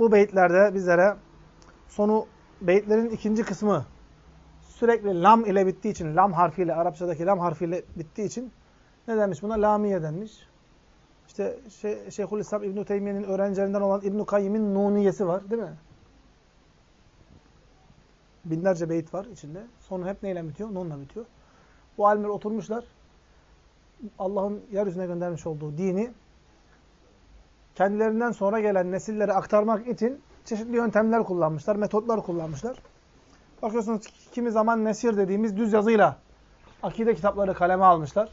bu beyitlerde bizlere sonu beyitlerin ikinci kısmı sürekli lam ile bittiği için, lam harfiyle, Arapçadaki lam harfiyle bittiği için ne denmiş buna? Lamiye denmiş. İşte şey, Şeyhülislam İbn-i öğrencilerinden olan İbn-i Kayyim'in Nuniyesi var değil mi? Binlerce beyit var içinde. Sonu hep neyle bitiyor? Nunla bitiyor. Bu alimler oturmuşlar. Allah'ın yeryüzüne göndermiş olduğu dini kendilerinden sonra gelen nesillere aktarmak için çeşitli yöntemler kullanmışlar, metotlar kullanmışlar. Bakıyorsunuz kimi zaman nesir dediğimiz düz yazıyla akide kitapları kaleme almışlar.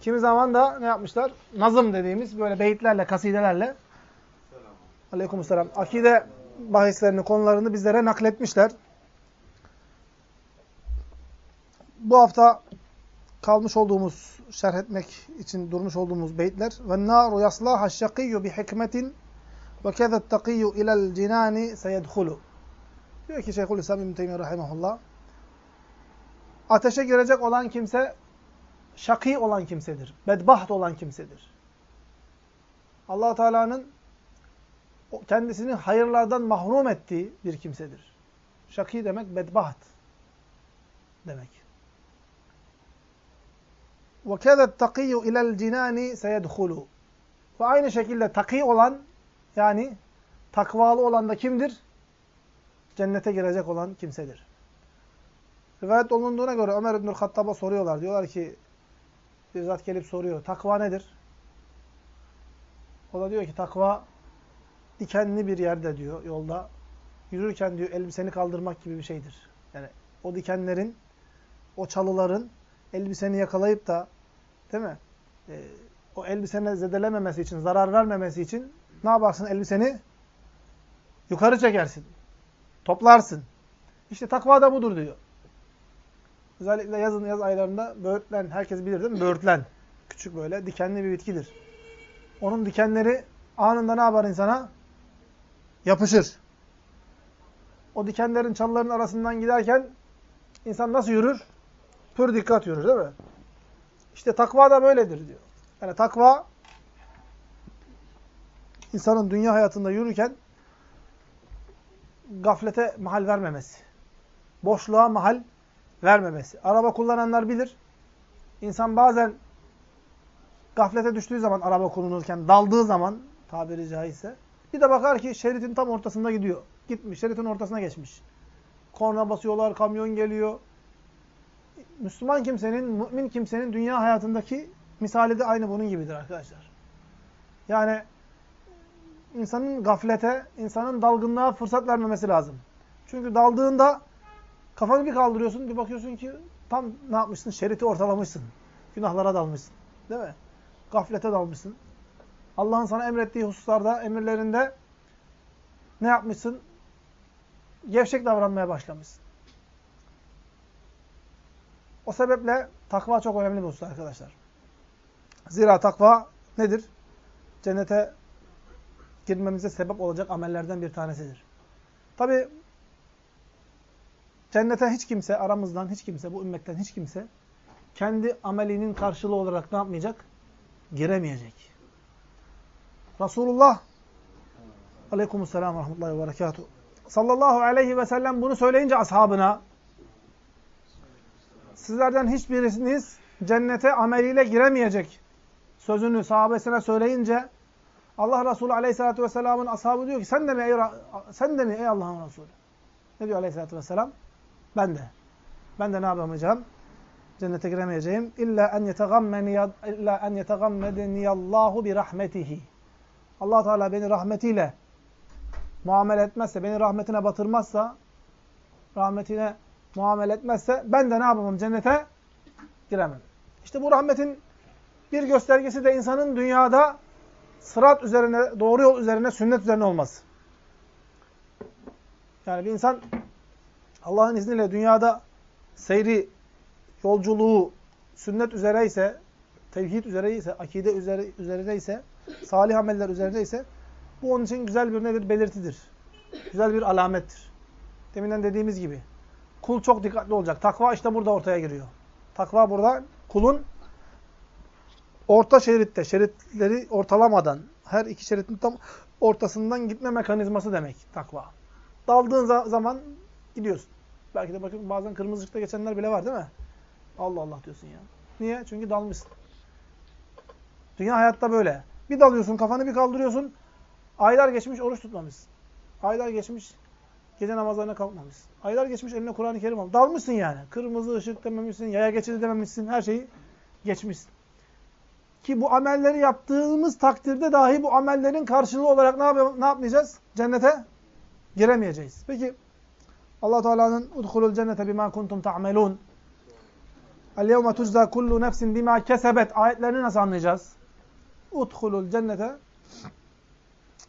Kimi zaman da ne yapmışlar? Nazım dediğimiz böyle beyitlerle, kasidelerle Aleykümselam. Akide bahislerini, konularını bizlere nakletmişler. Bu hafta kalmış olduğumuz, şerh etmek için durmuş olduğumuz beyitler. Ve naru yaslaha şakiyyu bi hikmetin ve kezet takiyyu ilel cinani seyedhulu. Diyor ki Şeyhülislam İbn Teymiyye rahimehullah. Ateşe girecek olan kimse şakî olan kimsedir. Bedbaht olan kimsedir. Allah Teala'nın kendisini hayırlardan mahrum ettiği bir kimsedir. Şakî demek bedbaht demek. وَكَذَا التَّقِيُّ اِلَى الْجِنَانِ سَيَدْخُلُ Ve aynı şekilde takî olan yani takvalı olan da kimdir? Cennete girecek olan kimsedir. Rivayet olunduğuna göre Ömer İbnül Hattab'a soruyorlar. Diyorlar ki bir zat gelip soruyor. Takva nedir? O da diyor ki takva dikenli bir yerde diyor yolda. Yürürken diyor elbiseni kaldırmak gibi bir şeydir. Yani o dikenlerin, o çalıların elbiseni yakalayıp da değil mi? Ee, o elbisene zedelememesi için, zarar vermemesi için ne yaparsın? Elbiseni yukarı çekersin. Toplarsın. İşte takva da budur diyor. Özellikle yazın yaz aylarında böğürtlen, herkes bilir değil mi? Böğürtlen. Küçük böyle dikenli bir bitkidir. Onun dikenleri anında ne yapar insana? Yapışır. O dikenlerin çalıların arasından giderken insan nasıl yürür? Pür dikkat yürür değil mi? İşte takva da böyledir diyor. Yani takva insanın dünya hayatında yürürken gaflete mahal vermemesi. Boşluğa mahal vermemesi. Araba kullananlar bilir. İnsan bazen gaflete düştüğü zaman araba kullanırken, daldığı zaman tabiri caizse bir de bakar ki şeritin tam ortasında gidiyor. Gitmiş, şeritin ortasına geçmiş. Korna basıyorlar, kamyon geliyor. Müslüman kimsenin, mümin kimsenin dünya hayatındaki misali de aynı bunun gibidir arkadaşlar. Yani insanın gaflete, insanın dalgınlığa fırsat vermemesi lazım. Çünkü daldığında kafanı bir kaldırıyorsun, bir bakıyorsun ki tam ne yapmışsın? Şeriti ortalamışsın. Günahlara dalmışsın. Değil mi? Gaflete dalmışsın. Allah'ın sana emrettiği hususlarda, emirlerinde ne yapmışsın? Gevşek davranmaya başlamışsın. O sebeple takva çok önemli bir husus arkadaşlar. Zira takva nedir? Cennete girmemize sebep olacak amellerden bir tanesidir. Tabi cennete hiç kimse, aramızdan hiç kimse, bu ümmetten hiç kimse kendi amelinin karşılığı olarak ne yapmayacak? Giremeyecek. Resulullah Aleykümselam ve rahmetullahi ve berekatuhu sallallahu aleyhi ve sellem bunu söyleyince ashabına sizlerden hiçbirisiniz cennete ameliyle giremeyecek sözünü sahabesine söyleyince Allah Resulü Aleyhisselatü Vesselam'ın ashabı diyor ki sen de mi ey, sen de mi ey Allah'ın Resulü? Ne diyor Aleyhisselatü Vesselam? Ben de. Ben de ne yapamayacağım? Cennete giremeyeceğim. İlla en yetegammeni illa en yetegammedeni Allahu bi rahmetihi. Allah Teala beni rahmetiyle muamele etmezse, beni rahmetine batırmazsa, rahmetine muamele etmezse ben de ne yapamam? Cennete giremem. İşte bu rahmetin bir göstergesi de insanın dünyada sırat üzerine, doğru yol üzerine, sünnet üzerine olması. Yani bir insan Allah'ın izniyle dünyada seyri, yolculuğu sünnet üzere ise, tevhid üzere ise, akide üzere, üzerine ise, salih ameller üzerine ise bu onun için güzel bir nedir? Belirtidir. Güzel bir alamettir. Deminden dediğimiz gibi. Kul çok dikkatli olacak. Takva işte burada ortaya giriyor. Takva burada kulun orta şeritte, şeritleri ortalamadan, her iki şeritin tam ortasından gitme mekanizması demek takva. Daldığın za zaman gidiyorsun. Belki de bakın bazen kırmızı ışıkta geçenler bile var değil mi? Allah Allah diyorsun ya. Niye? Çünkü dalmışsın. Dünya hayatta böyle. Bir dalıyorsun, kafanı bir kaldırıyorsun. Aylar geçmiş, oruç tutmamışsın. Aylar geçmiş, gece namazlarına kalkmamışsın. Aylar geçmiş, eline Kur'an-ı Kerim al. Dalmışsın yani. Kırmızı ışık dememişsin, yaya geçidi dememişsin. Her şeyi geçmişsin. Ki bu amelleri yaptığımız takdirde dahi bu amellerin karşılığı olarak ne, yap ne yapmayacağız? Cennete giremeyeceğiz. Peki Allah Teala'nın udhulul cennete bima kuntum ta'melun. El yevme tujza kullu nefsin bima kesebet ayetlerini nasıl anlayacağız? Udhulul cennete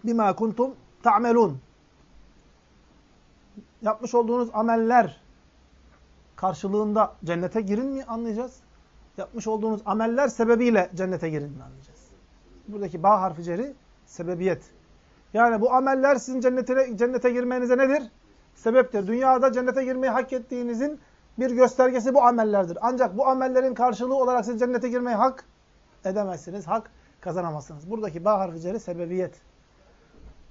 bima kuntum ta'melun. Yapmış olduğunuz ameller karşılığında cennete girin mi anlayacağız? Yapmış olduğunuz ameller sebebiyle cennete girin mi anlayacağız? Buradaki ba harfi ceri sebebiyet. Yani bu ameller sizin cennete, cennete girmenize nedir? Sebeptir. Dünyada cennete girmeyi hak ettiğinizin bir göstergesi bu amellerdir. Ancak bu amellerin karşılığı olarak siz cennete girmeyi hak edemezsiniz. Hak kazanamazsınız. Buradaki ba harfi ceri sebebiyet.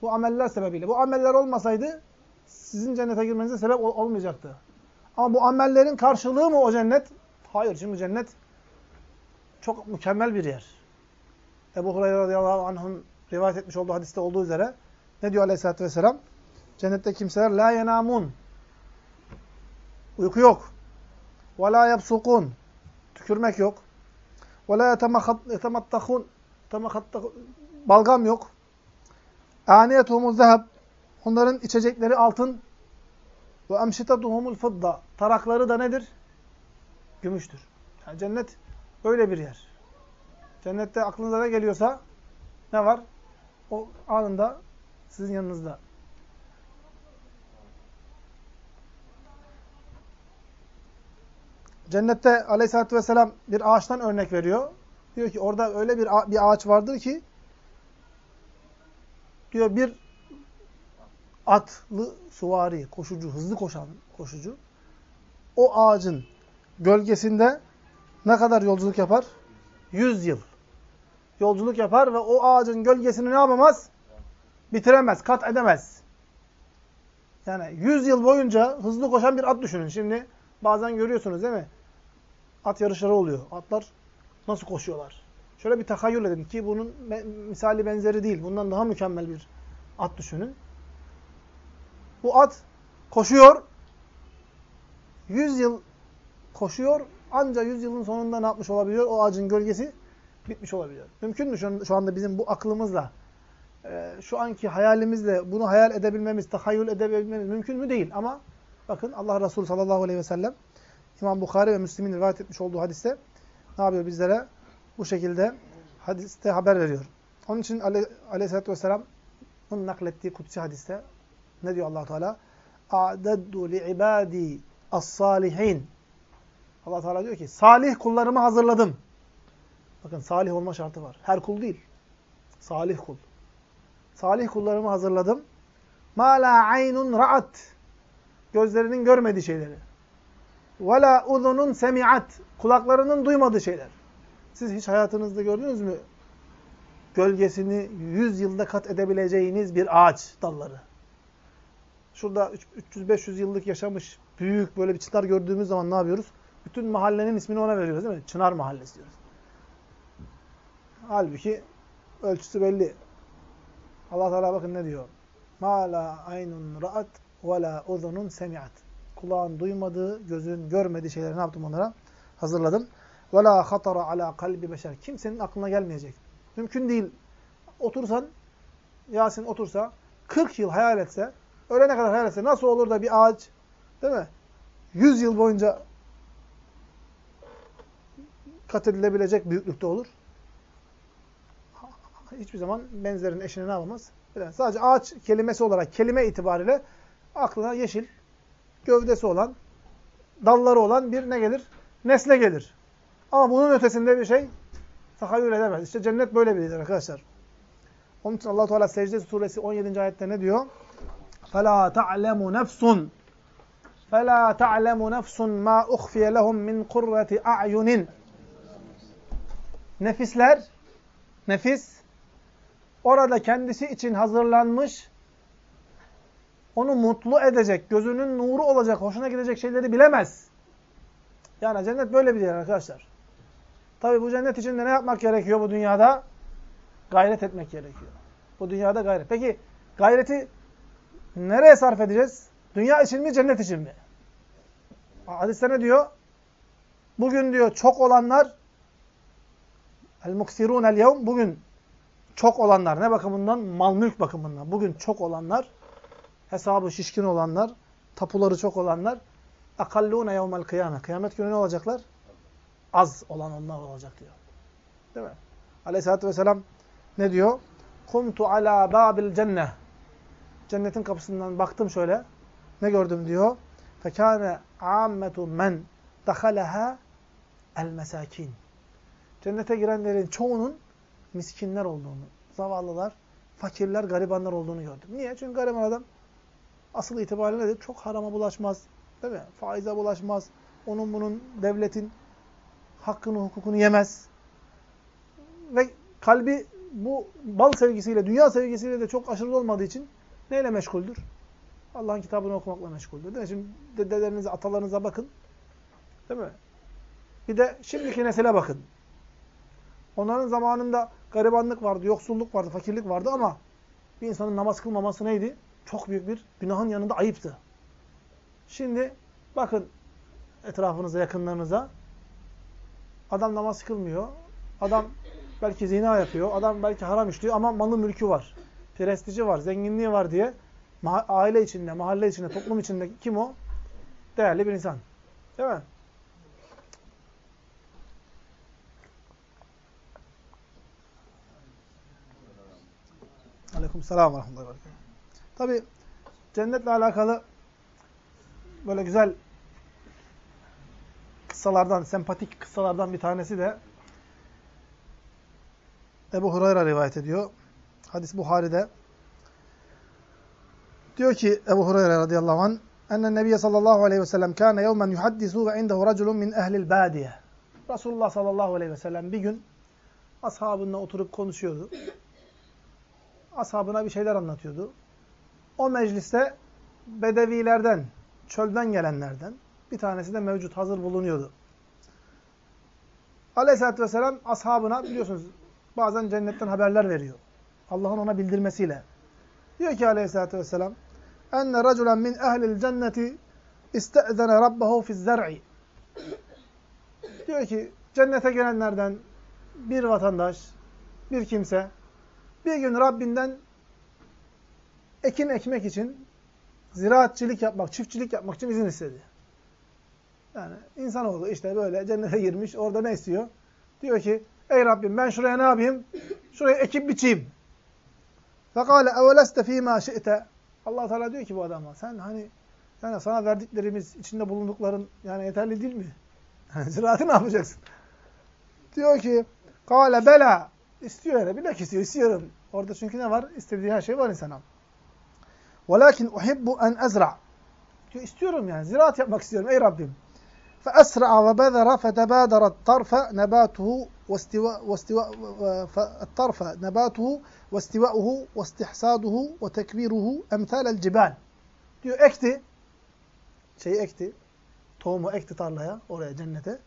Bu ameller sebebiyle. Bu ameller olmasaydı sizin cennete girmenize sebep ol olmayacaktı. Ama bu amellerin karşılığı mı o cennet? Hayır. Çünkü cennet çok mükemmel bir yer. Ebu Hureyre radıyallahu anh'ın rivayet etmiş olduğu hadiste olduğu üzere ne diyor aleyhissalatü vesselam? Cennette kimseler la yenamun. Uyku yok. Ve la yapsukun. Tükürmek yok. Ve la yetemattahun. Balgam yok. Aniyetuhumul zehab. Onların içecekleri altın. Ve emşitetuhumul fıdda. Tarakları da nedir? Gümüştür. Yani cennet öyle bir yer. Cennette aklınıza ne geliyorsa ne var? O anında sizin yanınızda. Cennette aleyhissalatü vesselam bir ağaçtan örnek veriyor. Diyor ki orada öyle bir, bir ağaç vardır ki diyor bir atlı suvari, koşucu, hızlı koşan koşucu o ağacın gölgesinde ne kadar yolculuk yapar? Yüz yıl. Yolculuk yapar ve o ağacın gölgesini ne yapamaz? Bitiremez, kat edemez. Yani yüz yıl boyunca hızlı koşan bir at düşünün. Şimdi bazen görüyorsunuz değil mi? At yarışları oluyor. Atlar nasıl koşuyorlar? Şöyle bir takayyül edin ki bunun misali benzeri değil. Bundan daha mükemmel bir at düşünün. Bu at koşuyor. Yüz yıl koşuyor. Ancak yüz yılın sonunda ne yapmış olabiliyor? O ağacın gölgesi bitmiş olabiliyor. Mümkün mü şu anda bizim bu aklımızla, e, şu anki hayalimizle bunu hayal edebilmemiz, tahayyül edebilmemiz mümkün mü? Değil. Ama bakın Allah Resulü sallallahu aleyhi ve sellem İmam Bukhari ve Müslim'in rivayet etmiş olduğu hadiste ne yapıyor bizlere? Bu şekilde hadiste haber veriyor. Onun için aley aleyhissalatü vesselam onun naklettiği kutsi hadiste ne diyor allah Teala? اَعْدَدُّ لِعِبَادِي الصَّالِحِينَ allah Teala diyor ki, salih kullarımı hazırladım. Bakın salih olma şartı var. Her kul değil. Salih kul. Salih kullarımı hazırladım. مَا لَا عَيْنٌ رَعَتْ Gözlerinin görmediği şeyleri. وَلَا اُذُنٌ semiat Kulaklarının duymadığı şeyler. Siz hiç hayatınızda gördünüz mü? Gölgesini 100 yılda kat edebileceğiniz bir ağaç dalları. Şurada 300-500 yıllık yaşamış büyük böyle bir çınar gördüğümüz zaman ne yapıyoruz? Bütün mahallenin ismini ona veriyoruz değil mi? Çınar Mahallesi diyoruz. Halbuki ölçüsü belli. Allah Teala bakın ne diyor? Ma la aynun ra'at ve la uzunun semi'at. Kulağın duymadığı, gözün görmediği şeyleri ne yaptım onlara? Hazırladım. Ve la hatara ala kalbi beşer. Kimsenin aklına gelmeyecek. Mümkün değil. Otursan, Yasin otursa, 40 yıl hayal etse, ölene kadar hayal etse nasıl olur da bir ağaç, değil mi? 100 yıl boyunca kat edilebilecek büyüklükte olur. Hiçbir zaman benzerin eşine ne yapamaz? Sadece ağaç kelimesi olarak, kelime itibariyle aklına yeşil, gövdesi olan, dalları olan bir ne gelir? Nesle gelir. Ama bunun ötesinde bir şey tahayyül edemez. İşte cennet böyle bir arkadaşlar. Onun için allah Teala Secde suresi 17. ayette ne diyor? فَلَا تَعْلَمُ نَفْسٌ فَلَا تَعْلَمُ نَفْسٌ مَا اُخْفِيَ لَهُمْ مِنْ قُرَّةِ اَعْيُنٍ Nefisler, nefis, orada kendisi için hazırlanmış, onu mutlu edecek, gözünün nuru olacak, hoşuna gidecek şeyleri bilemez. Yani cennet böyle bir yer arkadaşlar. Tabi bu cennet için de ne yapmak gerekiyor bu dünyada? Gayret etmek gerekiyor. Bu dünyada gayret. Peki gayreti nereye sarf edeceğiz? Dünya için mi, cennet için mi? Hadiste ne diyor? Bugün diyor çok olanlar el-muksirun el-yevm bugün çok olanlar ne bakımından? Mal mülk bakımından. Bugün çok olanlar hesabı şişkin olanlar, tapuları çok olanlar akallûne yevmel kıyamet. Kıyamet günü ne olacaklar? Az olan onlar olacak diyor. Değil mi? Aleyhisselatü vesselam ne diyor? Kumtu ala babil cenneh. Cennetin kapısından baktım şöyle. Ne gördüm diyor? Fekâne âmmetu men dahaleha el mesakin. Cennete girenlerin çoğunun miskinler olduğunu, zavallılar, fakirler, garibanlar olduğunu gördüm. Niye? Çünkü gariban adam asıl itibariyle nedir? Çok harama bulaşmaz. Değil mi? Faize bulaşmaz. Onun bunun devletin hakkını, hukukunu yemez. Ve kalbi bu bal sevgisiyle, dünya sevgisiyle de çok aşırı olmadığı için neyle meşguldür? Allah'ın kitabını okumakla meşguldür. Değil mi? Şimdi dedelerinize, atalarınıza bakın. Değil mi? Bir de şimdiki nesile bakın. Onların zamanında garibanlık vardı, yoksulluk vardı, fakirlik vardı ama bir insanın namaz kılmaması neydi? Çok büyük bir günahın yanında ayıptı. Şimdi bakın etrafınıza, yakınlarınıza. Adam namaz kılmıyor. Adam belki zina yapıyor. Adam belki haram işliyor ama malı mülkü var. Prestiji var, zenginliği var diye aile içinde, mahalle içinde, toplum içinde kim o? Değerli bir insan. Değil mi? Aleyküm selam ve rahmetullahi Tabi cennetle alakalı böyle güzel kıssalardan, sempatik kıssalardan bir tanesi de Ebu Hurayra rivayet ediyor. Hadis Buhari'de. Diyor ki Ebu Hurayra radıyallahu anh ennen nebiye sallallahu aleyhi ve sellem kâne yevmen yuhaddisu ve indehu raculun min ehlil bâdiye. Resulullah sallallahu aleyhi ve sellem bir gün ashabınla oturup konuşuyordu. Ashabına bir şeyler anlatıyordu. O mecliste bedevilerden, çölden gelenlerden bir tanesi de mevcut, hazır bulunuyordu. Aleyhisselatü Vesselam ashabına biliyorsunuz bazen cennetten haberler veriyor. Allah'ın ona bildirmesiyle. Diyor ki Aleyhisselatü Vesselam enne raculen min ehlil cenneti iste'zene rabbahu fiz-zer'i Diyor ki cennete gelenlerden bir vatandaş, bir kimse bir gün Rabbinden ekin ekmek için, ziraatçilik yapmak, çiftçilik yapmak için izin istedi. Yani insanoğlu işte böyle cennete girmiş, orada ne istiyor? Diyor ki, ey Rabbim ben şuraya ne yapayım? Şuraya ekip biçeyim. فَقَالَ اَوَلَسْتَ ف۪ي مَا شِئْتَ allah Teala diyor ki bu adama, sen hani yani sana verdiklerimiz, içinde bulundukların yani yeterli değil mi? Ziraatı ne yapacaksın? Diyor ki, قَالَ bela İstiyor yani, bilmek istiyor, istiyorum. Orada çünkü ne var? İstediği her şey var insana. وَلَكِنْ اُحِبُّ اَنْ اَزْرَعْ Diyor, istiyorum yani, ziraat yapmak istiyorum ey Rabbim. فأسرع وبذر فتبادر الطرف نباته واستواء واستواء الطرف نباته واستواؤه واستحصاده وتكبيره أمثال الجبال diyor ekti şeyi ekti tohumu ekti tarlaya oraya cennete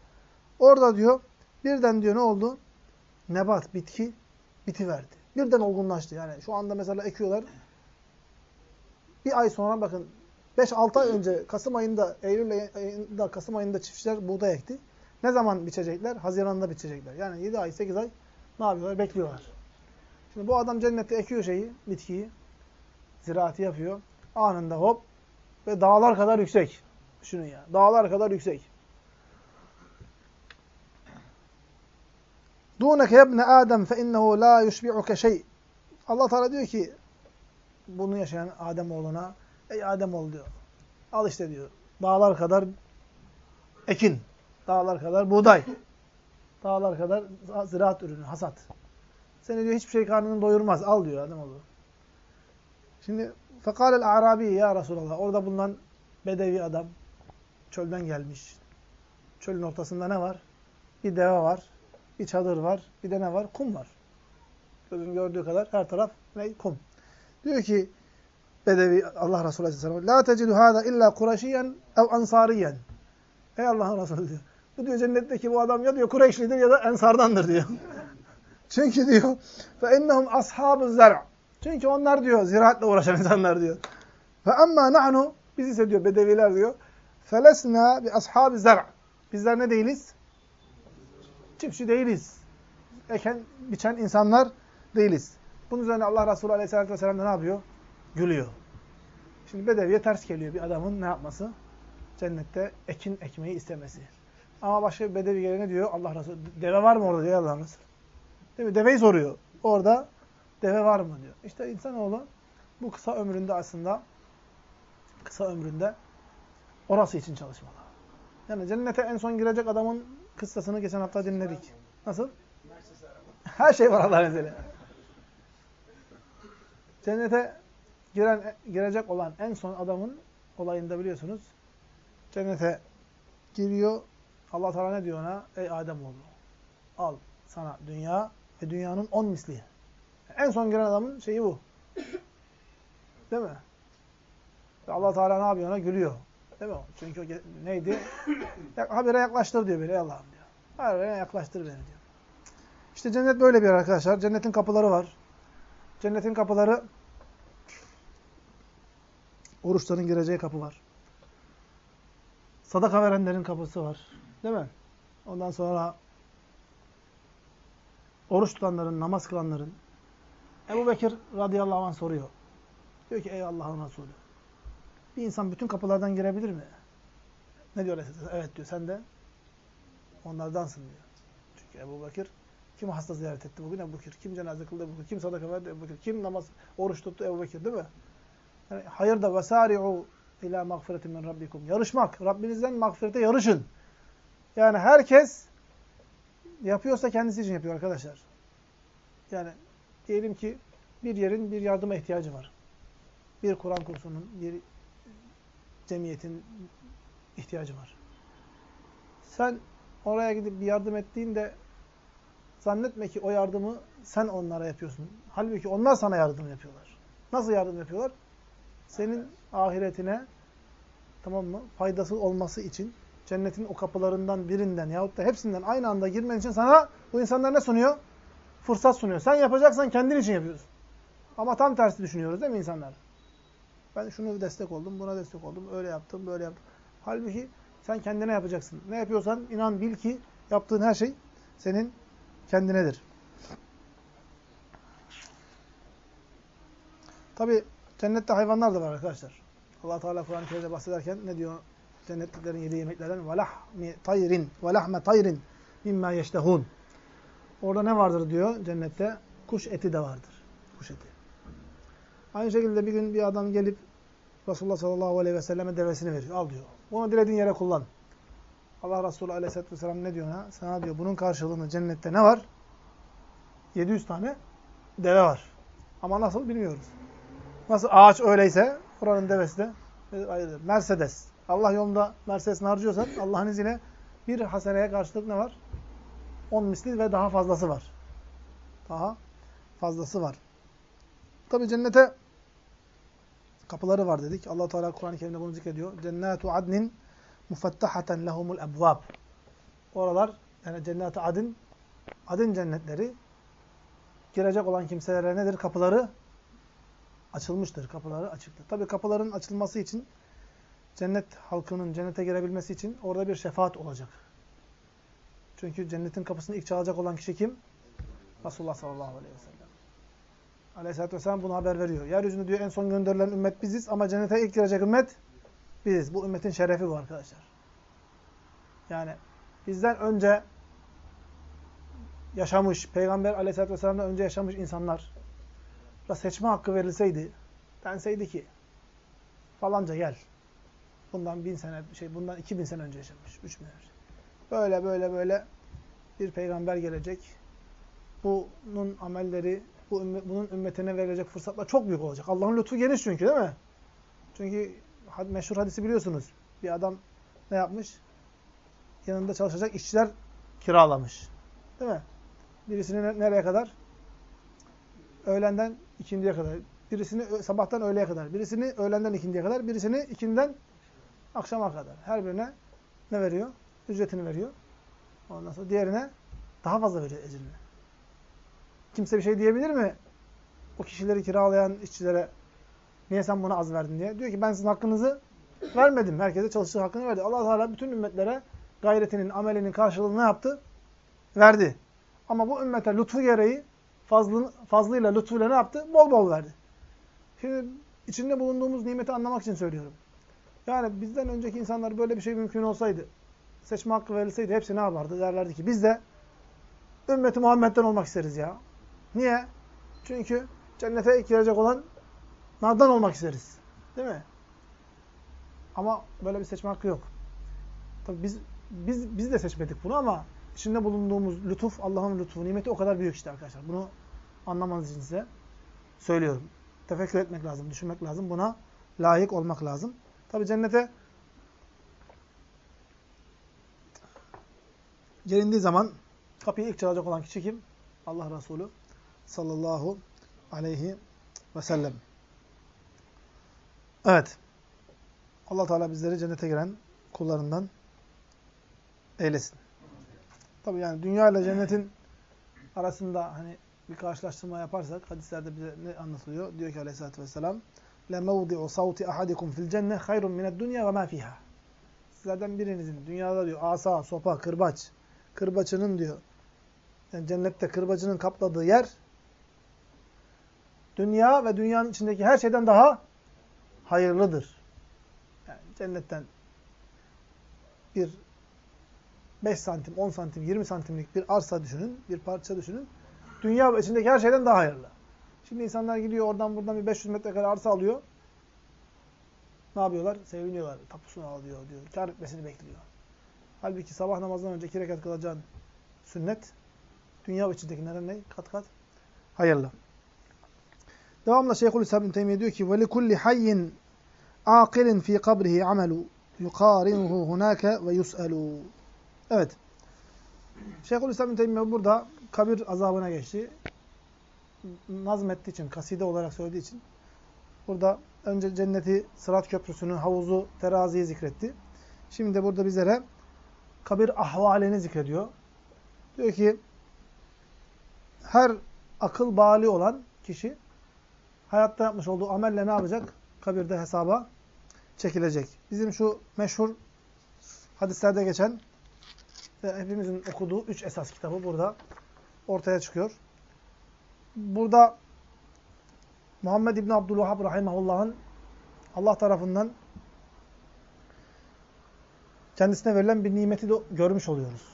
orada diyor birden diyor ne oldu nebat bitki biti verdi birden olgunlaştı yani şu anda mesela ekiyorlar bir ay sonra bakın 5-6 ay önce Kasım ayında, Eylül ayında, Kasım ayında çiftçiler buğday ekti. Ne zaman biçecekler? Haziran'da biçecekler. Yani 7 ay, 8 ay ne yapıyorlar? Bekliyorlar. Şimdi bu adam cennette ekiyor şeyi, bitkiyi. Ziraatı yapıyor. Anında hop ve dağlar kadar yüksek. Düşünün ya. Dağlar kadar yüksek. Duneke yebne Adem fe innehu la yushbi'uke şey. Allah Teala diyor ki bunu yaşayan Adem oğluna Ey Adem ol diyor. Al işte diyor. Dağlar kadar ekin. Dağlar kadar buğday. Dağlar kadar ziraat ürünü, hasat. Seni diyor hiçbir şey karnını doyurmaz. Al diyor Adem oğlu. Şimdi fekâlel a'rabi ya Resulallah. Orada bulunan bedevi adam çölden gelmiş. Çölün ortasında ne var? Bir deve var. Bir çadır var. Bir de ne var? Kum var. Gözün gördüğü kadar her taraf ne? Kum. Diyor ki Bedevi Allah Resulü Aleyhisselam La tecidu hâda illa Kureyşiyen ev ansariyen. Ey Allah'ın Resulü diyor. Bu diyor cennetteki bu adam ya diyor Kureyşlidir ya da Ensardandır diyor. Çünkü diyor innehum ashabu zar'. Çünkü onlar diyor ziraatle uğraşan insanlar diyor. Ve amma nahnu biz ise diyor bedeviler diyor. Bi ashabi zar'. Bizler ne değiliz? Çiftçi değiliz. Eken, biçen insanlar değiliz. Bunun üzerine Allah Resulü Aleyhisselatü Vesselam da ne yapıyor? Gülüyor. Şimdi bedeviye ters geliyor bir adamın ne yapması? Cennette ekin ekmeği istemesi. Ama başka bir bedevi gelene diyor Allah Resulü. Deve var mı orada diyor Allah Resulü. Değil mi? Deveyi soruyor. Orada deve var mı diyor. İşte insanoğlu bu kısa ömründe aslında kısa ömründe orası için çalışmalı. Yani cennete en son girecek adamın kıssasını geçen hafta dinledik. Nasıl? Her şey var Allah'ın izniyle. Cennete giren, girecek olan en son adamın olayında biliyorsunuz. Cennete giriyor. Allah Teala ne diyor ona? Ey Ademoğlu al sana dünya ve dünyanın on misli. En son giren adamın şeyi bu. Değil mi? Ve Allah Teala ne yapıyor ona? Gülüyor. Değil mi? Çünkü o neydi? Habire yaklaştır diyor beni Allah'ım diyor. Habire yaklaştır beni diyor. İşte cennet böyle bir yer arkadaşlar. Cennetin kapıları var. Cennetin kapıları oruçların gireceği kapı var. Sadaka verenlerin kapısı var. Değil mi? Ondan sonra oruç tutanların, namaz kılanların. Ebu Bekir radıyallahu anh soruyor. Diyor ki ey Allah'ın Resulü. Bir insan bütün kapılardan girebilir mi? Ne diyor? Evet diyor sen de onlardansın diyor. Çünkü Ebu Bekir kim hasta ziyaret etti bugün Ebu Bekir? Kim cenaze kıldı Ebu Bekir? Kim sadaka verdi Ebu Bekir? Kim namaz, oruç tuttu Ebu Bekir değil mi? Yani hayır da vesari'u ila mağfiretin min rabbikum. Yarışmak. Rabbinizden mağfirete yarışın. Yani herkes yapıyorsa kendisi için yapıyor arkadaşlar. Yani diyelim ki bir yerin bir yardıma ihtiyacı var. Bir Kur'an kursunun, bir cemiyetin ihtiyacı var. Sen oraya gidip bir yardım ettiğinde zannetme ki o yardımı sen onlara yapıyorsun. Halbuki onlar sana yardım yapıyorlar. Nasıl yardım yapıyorlar? Senin ahiretine tamam mı? Faydası olması için cennetin o kapılarından birinden yahut da hepsinden aynı anda girmen için sana bu insanlar ne sunuyor? Fırsat sunuyor. Sen yapacaksan kendin için yapıyorsun. Ama tam tersi düşünüyoruz değil mi insanlar? Ben şunu destek oldum, buna destek oldum, öyle yaptım, böyle yaptım. Halbuki sen kendine yapacaksın. Ne yapıyorsan inan bil ki yaptığın her şey senin kendinedir. Tabi cennette hayvanlar da var arkadaşlar. allah Teala Kur'an-ı Kerim'de bahsederken ne diyor? etten, erkeklerin yediği yemeklerden ve lahmi tayrin ve lahme tayrin mimma yeştehun. Orada ne vardır diyor cennette? Kuş eti de vardır. Kuş eti. Aynı şekilde bir gün bir adam gelip Resulullah sallallahu aleyhi ve selleme devesini veriyor. Al diyor. Bunu dilediğin yere kullan. Allah Resulü aleyhisselatü vesselam ne diyor ona? Sana diyor bunun karşılığında cennette ne var? 700 tane deve var. Ama nasıl bilmiyoruz. Nasıl ağaç öyleyse buranın devesi de Mercedes. Allah yolunda Mercedes'ini harcıyorsan Allah'ın izniyle bir haseneye karşılık ne var? 10 misli ve daha fazlası var. Daha fazlası var. Tabi cennete kapıları var dedik. Allah Teala Kur'an-ı Kerim'de bunu zikrediyor. Cennetu adnin mufattahaten lehumul ebvab. Oralar yani cennet adın adın cennetleri girecek olan kimselere nedir? Kapıları açılmıştır. Kapıları açıktır. Tabi kapıların açılması için cennet halkının cennete girebilmesi için orada bir şefaat olacak. Çünkü cennetin kapısını ilk çalacak olan kişi kim? Resulullah sallallahu aleyhi ve sellem. Aleyhisselatü vesselam bunu haber veriyor. Yeryüzünde diyor en son gönderilen ümmet biziz ama cennete ilk girecek ümmet biziz. Bu ümmetin şerefi bu arkadaşlar. Yani bizden önce yaşamış, Peygamber aleyhisselatü vesselam'dan önce yaşamış insanlar da seçme hakkı verilseydi, denseydi ki falanca gel. Bundan bin sene, şey bundan iki bin sene önce yaşamış, üç bin önce. Böyle böyle böyle bir peygamber gelecek. Bunun amelleri, bu ümmet, bunun ümmetine verilecek fırsatlar çok büyük olacak. Allah'ın lütfu geniş çünkü değil mi? Çünkü meşhur hadisi biliyorsunuz. Bir adam ne yapmış? Yanında çalışacak işçiler kiralamış. Değil mi? Birisini nereye kadar? öğlenden ikindiye kadar, birisini sabahtan öğleye kadar, birisini öğlenden ikindiye kadar, birisini ikinden akşama kadar. Her birine ne veriyor? Ücretini veriyor. Ondan sonra diğerine daha fazla veriyor ecrini. Kimse bir şey diyebilir mi? O kişileri kiralayan işçilere niye sen buna az verdin diye. Diyor ki ben sizin hakkınızı vermedim. Herkese çalıştığı hakkını verdi. Allah Teala bütün ümmetlere gayretinin, amelinin karşılığını ne yaptı? Verdi. Ama bu ümmete lütfu gereği fazlını, fazlıyla, lütfuyla ne yaptı? Bol bol verdi. Şimdi içinde bulunduğumuz nimeti anlamak için söylüyorum. Yani bizden önceki insanlar böyle bir şey mümkün olsaydı, seçme hakkı verilseydi hepsi ne yapardı? Derlerdi ki biz de ümmeti Muhammed'den olmak isteriz ya. Niye? Çünkü cennete girecek olan nardan olmak isteriz. Değil mi? Ama böyle bir seçme hakkı yok. Tabii biz biz biz de seçmedik bunu ama içinde bulunduğumuz lütuf, Allah'ın lütfu, nimeti o kadar büyük işte arkadaşlar. Bunu anlamanız için size söylüyorum. Tefekkür etmek lazım, düşünmek lazım. Buna layık olmak lazım. Tabi cennete gelindiği zaman kapıyı ilk çalacak olan kişi kim? Allah Resulü sallallahu aleyhi ve sellem. Evet. Allah Teala bizleri cennete giren kullarından eylesin. Tabi yani dünya ile cennetin arasında hani bir karşılaştırma yaparsak hadislerde bize ne anlatılıyor? Diyor ki aleyhissalatü vesselam لَمَوْضِعُ صَوْتِ أَحَدِكُمْ فِي الْجَنَّةِ خَيْرٌ مِنَ الدُّنْيَا وَمَا فِيهَا Sizlerden birinizin dünyada diyor asa, sopa, kırbaç, kırbacının diyor yani cennette kırbacının kapladığı yer dünya ve dünyanın içindeki her şeyden daha hayırlıdır. Yani cennetten bir 5 santim, 10 santim, 20 santimlik bir arsa düşünün, bir parça düşünün. Dünya ve içindeki her şeyden daha hayırlı. Şimdi insanlar gidiyor oradan buradan bir 500 metrekare arsa alıyor. Ne yapıyorlar? Seviniyorlar. Tapusunu alıyor diyor. Kar etmesini bekliyor. Halbuki sabah namazdan önce iki rekat kılacağın sünnet dünya içindekilerden ne? Kat kat hayırlı. Devamla Şeyhülislam bin Teymiye diyor ki: "Ve likulli hayyin aqilin fi kabrihi amelu yuqarinuhu hunaka ve yus'alu." Evet. Şeyhülislam bin Teymiye burada kabir azabına geçti. Nazmettiği için, kaside olarak söylediği için burada önce cenneti, sırat köprüsünü, havuzu, teraziyi zikretti. Şimdi de burada bizlere kabir ahvalini zikrediyor. Diyor ki her akıl bali olan kişi hayatta yapmış olduğu amelle ne yapacak? Kabirde hesaba çekilecek. Bizim şu meşhur hadislerde geçen hepimizin okuduğu üç esas kitabı burada ortaya çıkıyor. Burada Muhammed İbni Abdülvahhab Rahimahullah'ın Allah tarafından kendisine verilen bir nimeti de görmüş oluyoruz.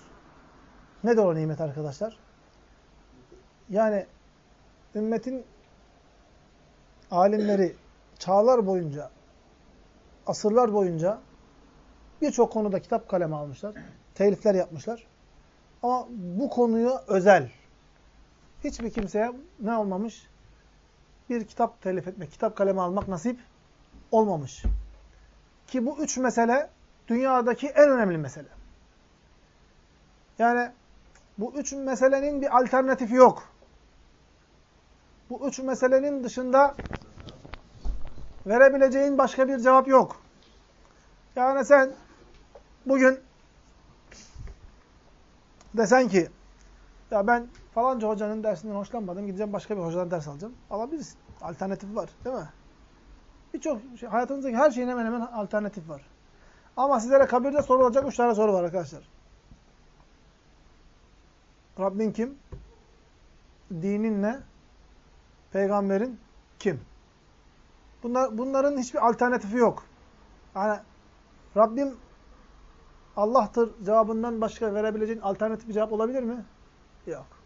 Nedir o nimet arkadaşlar? Yani ümmetin alimleri çağlar boyunca, asırlar boyunca birçok konuda kitap kaleme almışlar. Telifler yapmışlar. Ama bu konuya özel. Hiçbir kimseye ne olmamış? Bir kitap telif etmek, kitap kaleme almak nasip olmamış. Ki bu üç mesele dünyadaki en önemli mesele. Yani bu üç meselenin bir alternatifi yok. Bu üç meselenin dışında verebileceğin başka bir cevap yok. Yani sen bugün desen ki ya ben falanca hocanın dersinden hoşlanmadım. Gideceğim başka bir hocadan ders alacağım. Alabilirsin. Alternatif var. Değil mi? Birçok şey, hayatınızdaki her şeyin hemen hemen alternatif var. Ama sizlere kabirde sorulacak üç tane soru var arkadaşlar. Rabbin kim? Dinin ne? Peygamberin kim? Bunlar, bunların hiçbir alternatifi yok. Yani Rabbim Allah'tır cevabından başka verebileceğin alternatif bir cevap olabilir mi? Yok.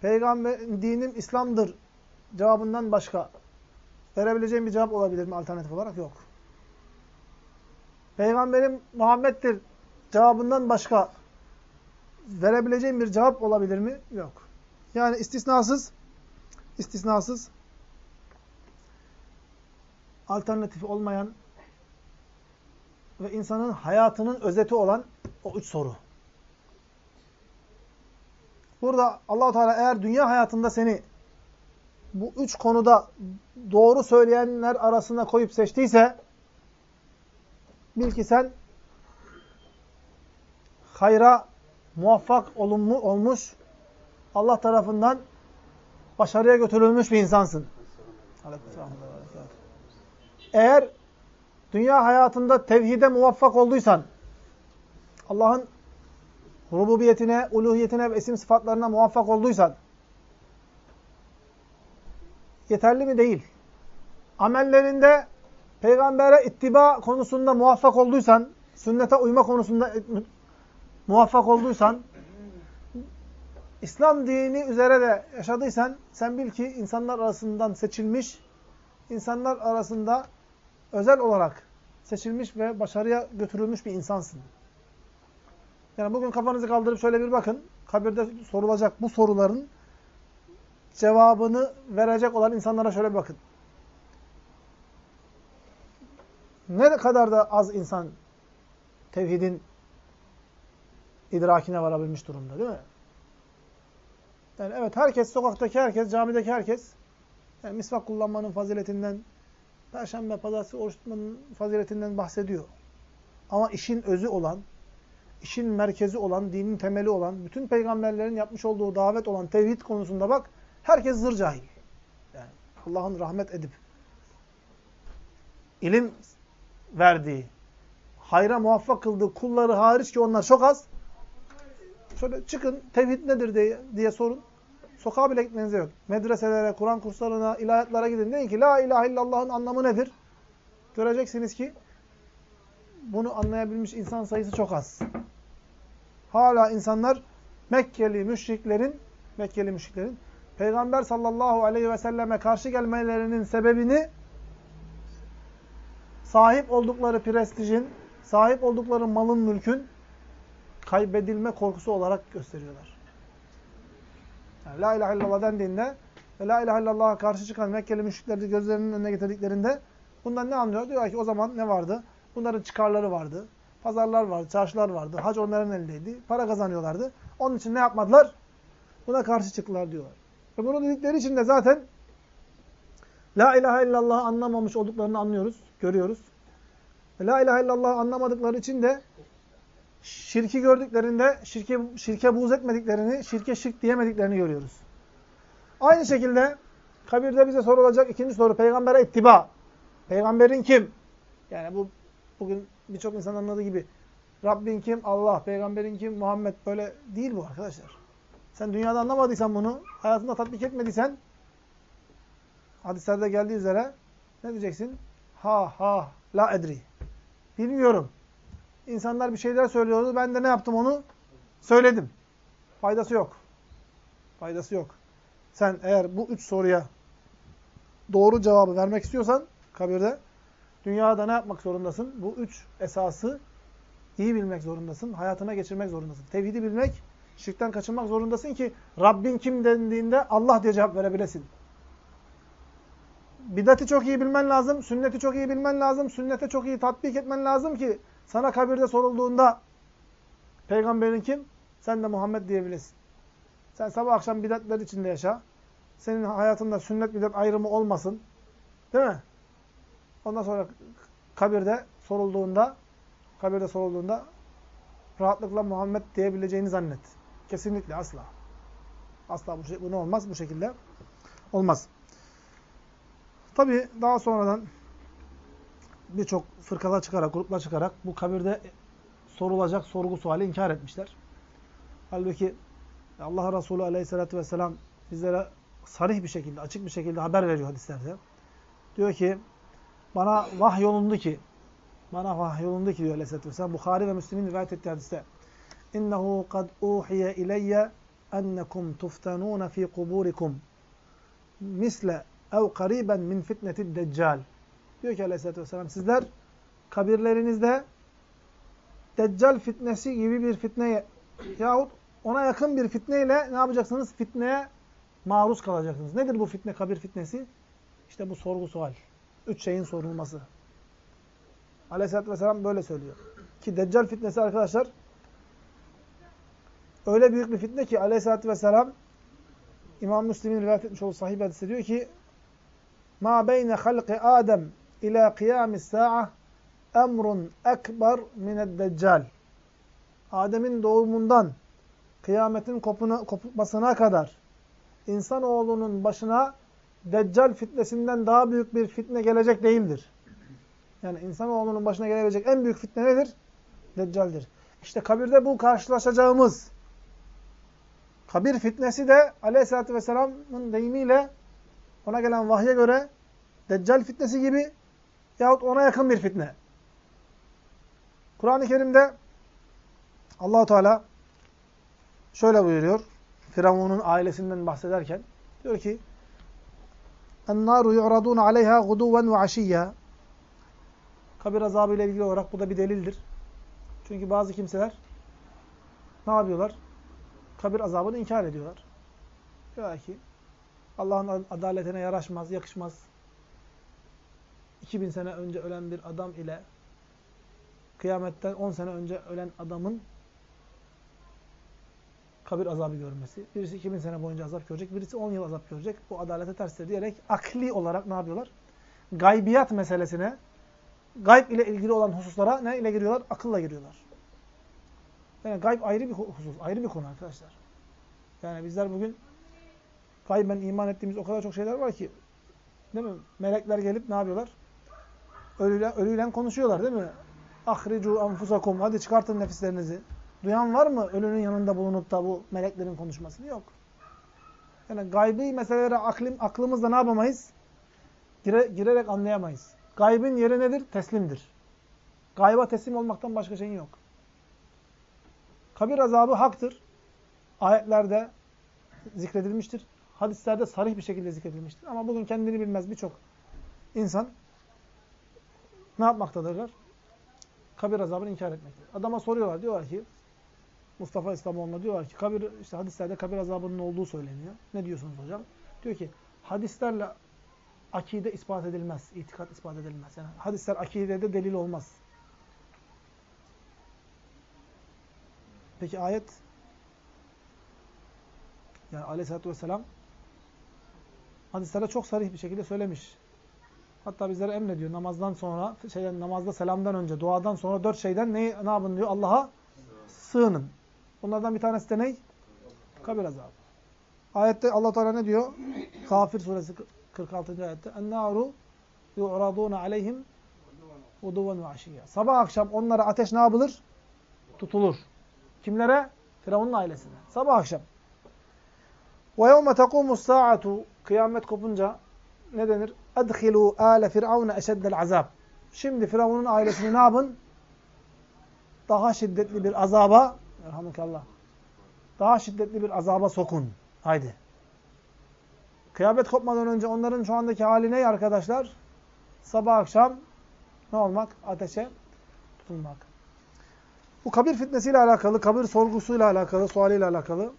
Peygamber dinim İslam'dır cevabından başka verebileceğin bir cevap olabilir mi alternatif olarak? Yok. Peygamberim Muhammed'dir cevabından başka verebileceğin bir cevap olabilir mi? Yok. Yani istisnasız istisnasız alternatifi olmayan ve insanın hayatının özeti olan o üç soru. Burada allah Teala eğer dünya hayatında seni bu üç konuda doğru söyleyenler arasına koyup seçtiyse bil ki sen hayra muvaffak olunmu, olmuş, Allah tarafından başarıya götürülmüş bir insansın. Eğer dünya hayatında tevhide muvaffak olduysan, Allah'ın rububiyetine, uluhiyetine ve isim sıfatlarına muvaffak olduysan, yeterli mi? Değil. Amellerinde peygambere ittiba konusunda muvaffak olduysan, sünnete uyma konusunda muvaffak olduysan, İslam dini üzere de yaşadıysan, sen bil ki insanlar arasından seçilmiş, insanlar arasında özel olarak seçilmiş ve başarıya götürülmüş bir insansın. Yani bugün kafanızı kaldırıp şöyle bir bakın, kabirde sorulacak bu soruların cevabını verecek olan insanlara şöyle bir bakın. Ne kadar da az insan tevhidin idrakine varabilmiş durumda değil mi? Yani evet herkes, sokaktaki herkes, camideki herkes yani misvak kullanmanın faziletinden, perşembe, pazartesi oruç tutmanın faziletinden bahsediyor. Ama işin özü olan, işin merkezi olan, dinin temeli olan, bütün peygamberlerin yapmış olduğu davet olan tevhid konusunda bak, herkes zır cahil. Yani Allah'ın rahmet edip ilim verdiği, hayra muvaffak kıldığı kulları hariç ki onlar çok az. Şöyle çıkın tevhid nedir diye, diye sorun. Sokağa bile gitmenize yok. Medreselere, Kur'an kurslarına, ilahiyatlara gidin. Deyin ki La ilahe illallah'ın anlamı nedir? Göreceksiniz ki bunu anlayabilmiş insan sayısı çok az. Hala insanlar Mekkeli müşriklerin Mekkeli müşriklerin Peygamber sallallahu aleyhi ve selleme karşı gelmelerinin sebebini sahip oldukları prestijin, sahip oldukları malın, mülkün kaybedilme korkusu olarak gösteriyorlar. Yani La ilahe illallah dendiğinde ve La ilahe illallah'a karşı çıkan Mekkeli müşrikleri gözlerinin önüne getirdiklerinde bundan ne anlıyor? Diyor ki o zaman ne vardı? Bunların çıkarları vardı. Pazarlar vardı, çarşılar vardı. Hac onların elindeydi. Para kazanıyorlardı. Onun için ne yapmadılar? Buna karşı çıktılar diyorlar. Ve bunu dedikleri için de zaten La ilahe illallah anlamamış olduklarını anlıyoruz, görüyoruz. La ilahe illallah anlamadıkları için de şirki gördüklerinde şirke, şirke buğz etmediklerini, şirke şirk diyemediklerini görüyoruz. Aynı şekilde kabirde bize sorulacak ikinci soru peygambere ittiba. Peygamberin kim? Yani bu bugün birçok insan anladığı gibi Rabbin kim? Allah. Peygamberin kim? Muhammed. Böyle değil bu arkadaşlar. Sen dünyada anlamadıysan bunu, hayatında tatbik etmediysen hadislerde geldiği üzere ne diyeceksin? Ha ha la edri. Bilmiyorum. İnsanlar bir şeyler söylüyordu. Ben de ne yaptım onu? Söyledim. Faydası yok. Faydası yok. Sen eğer bu üç soruya doğru cevabı vermek istiyorsan kabirde dünyada ne yapmak zorundasın? Bu üç esası iyi bilmek zorundasın. Hayatına geçirmek zorundasın. Tevhidi bilmek, şirkten kaçınmak zorundasın ki Rabbin kim dendiğinde Allah diye cevap verebilesin. Bidati çok iyi bilmen lazım, sünneti çok iyi bilmen lazım, sünnete çok iyi tatbik etmen lazım ki sana kabirde sorulduğunda peygamberin kim? Sen de Muhammed diyebilesin. Sen sabah akşam bidatler içinde yaşa. Senin hayatında sünnet bidat ayrımı olmasın. Değil mi? Ondan sonra kabirde sorulduğunda kabirde sorulduğunda rahatlıkla Muhammed diyebileceğini zannet. Kesinlikle asla. Asla bu, şey, bu ne olmaz bu şekilde. Olmaz. Tabi daha sonradan birçok fırkalar çıkarak, gruplar çıkarak bu kabirde sorulacak sorgu suali inkar etmişler. Halbuki Allah Resulü aleyhissalatü vesselam bizlere sarih bir şekilde, açık bir şekilde haber veriyor hadislerde. Diyor ki, bana vahyolundu ki, bana vahyolundu ki diyor aleyhissalatü vesselam, Bukhari ve Müslim'in rivayet ettiği hadiste, İnnehu kad uhiye ileyye ennekum tuftanun fi kuburikum misle ev kariben min fitnetid deccal. Diyor ki aleyhissalatü vesselam sizler kabirlerinizde deccal fitnesi gibi bir fitneye yahut ona yakın bir fitneyle ne yapacaksınız? Fitneye maruz kalacaksınız. Nedir bu fitne, kabir fitnesi? İşte bu sorgu sual. Üç şeyin sorulması. Aleyhisselatü Vesselam böyle söylüyor. Ki Deccal fitnesi arkadaşlar öyle büyük bir fitne ki Aleyhisselatü Vesselam İmam Müslim'in rivayet etmiş olduğu sahih hadisi diyor ki Ma beyne halqi Adem ila kıyamis sa'a emrun ekber mined deccal. Adem'in doğumundan kıyametin kopuna, kopmasına kadar insanoğlunun başına Deccal fitnesinden daha büyük bir fitne gelecek değildir. Yani insanoğlunun başına gelebilecek en büyük fitne nedir? Deccal'dir. İşte kabirde bu karşılaşacağımız kabir fitnesi de aleyhissalatü vesselamın deyimiyle ona gelen vahye göre Deccal fitnesi gibi yahut ona yakın bir fitne. Kur'an-ı Kerim'de Allahu Teala şöyle buyuruyor. Firavun'un ailesinden bahsederken diyor ki "En-naru yu'radun 'aleyha guduven ve aşiyya." Kabir azabı ile ilgili olarak bu da bir delildir. Çünkü bazı kimseler ne yapıyorlar? Kabir azabını inkar ediyorlar. Diyorlar ki Allah'ın adaletine yaraşmaz, yakışmaz. 2000 sene önce ölen bir adam ile kıyametten 10 sene önce ölen adamın kabir azabı görmesi. Birisi 2000 sene boyunca azap görecek, birisi 10 yıl azap görecek. Bu adalete terstir diyerek akli olarak ne yapıyorlar? Gaybiyat meselesine, gayb ile ilgili olan hususlara ne ile giriyorlar? Akılla giriyorlar. Yani gayb ayrı bir husus, ayrı bir konu arkadaşlar. Yani bizler bugün gayben iman ettiğimiz o kadar çok şeyler var ki değil mi? Melekler gelip ne yapıyorlar? Ölüyle, ölüyle konuşuyorlar değil mi? Ahricu anfusakum. Hadi çıkartın nefislerinizi. Duyan var mı ölünün yanında bulunup da bu meleklerin konuşmasını? Yok. Yani gaybi meseleleri aklim, aklımızla ne yapamayız? Gire, girerek anlayamayız. Gaybin yeri nedir? Teslimdir. Gayba teslim olmaktan başka şeyin yok. Kabir azabı haktır. Ayetlerde zikredilmiştir. Hadislerde sarih bir şekilde zikredilmiştir. Ama bugün kendini bilmez birçok insan ne yapmaktadırlar? Kabir azabını inkar etmektedir. Adama soruyorlar. Diyorlar ki Mustafa İslamoğlu'na diyorlar ki kabir, işte hadislerde kabir azabının olduğu söyleniyor. Ne diyorsunuz hocam? Diyor ki hadislerle akide ispat edilmez. itikat ispat edilmez. Yani hadisler akidede delil olmaz. Peki ayet yani aleyhissalatü vesselam hadislerde çok sarih bir şekilde söylemiş. Hatta bizlere emrediyor namazdan sonra, şeyden, namazda selamdan önce, duadan sonra dört şeyden ne, ne yapın diyor? Allah'a sığının. Bunlardan bir tanesi de ne? Kabir azabı. Ayette Allah Teala ne diyor? Kafir suresi 46. ayette. En-naru yu'raduna aleyhim uduven ve aşiyya. Sabah akşam onlara ateş ne yapılır? Tutulur. Kimlere? Firavun'un ailesine. Sabah akşam. Ve yevme tekumus sa'atu kıyamet kopunca ne denir? Edhilu ale firavune eşeddel azab. Şimdi Firavun'un ailesini ne yapın? Daha şiddetli bir azaba Elhamdülillah. Daha şiddetli bir azaba sokun. Haydi. Kıyamet kopmadan önce onların şu andaki hali ne arkadaşlar? Sabah akşam ne olmak? Ateşe tutulmak. Bu kabir fitnesiyle alakalı, kabir sorgusuyla alakalı, sualiyle alakalı.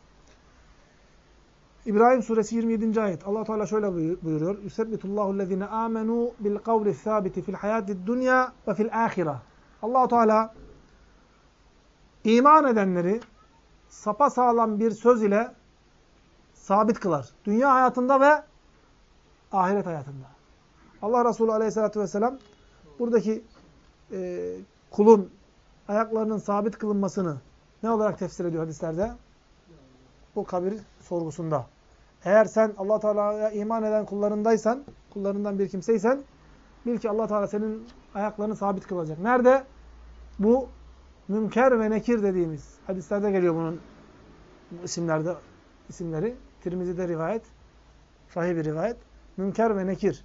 İbrahim suresi 27. ayet. Allah Teala şöyle buyuruyor. Yusebbitullahu ellezine amenu bil kavli sabiti fil hayatid dunya ve fil ahire. Allah Teala iman edenleri sapa sağlam bir söz ile sabit kılar. Dünya hayatında ve ahiret hayatında. Allah Resulü aleyhissalatü vesselam buradaki e, kulun ayaklarının sabit kılınmasını ne olarak tefsir ediyor hadislerde? Bu kabir sorgusunda. Eğer sen allah Teala'ya iman eden kullarındaysan, kullarından bir kimseysen, bil ki allah Teala senin ayaklarını sabit kılacak. Nerede? Bu münker ve nekir dediğimiz hadislerde geliyor bunun isimlerde isimleri. Tirmizi'de rivayet. Sahih bir rivayet. Münker ve nekir.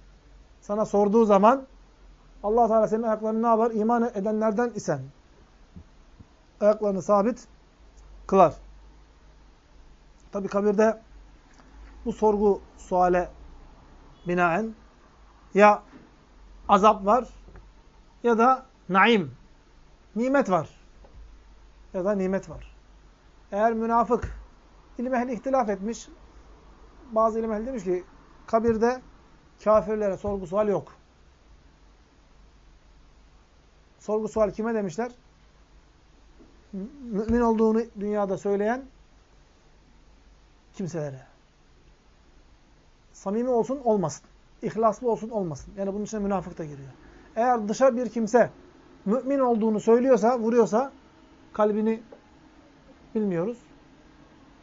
Sana sorduğu zaman Allah Teala senin ayaklarını ne yapar? İman edenlerden isen ayaklarını sabit kılar. Tabi kabirde bu sorgu suale binaen ya azap var ya da naim, nimet var ya da nimet var. Eğer münafık ilim ehli ihtilaf etmiş, bazı ilim ehli demiş ki kabirde kafirlere sorgu sual yok. Sorgu sual kime demişler? Mümin olduğunu dünyada söyleyen kimselere. samimi olsun olmasın. İhlaslı olsun olmasın. Yani bunun içine münafık da giriyor. Eğer dışa bir kimse mümin olduğunu söylüyorsa, vuruyorsa kalbini bilmiyoruz.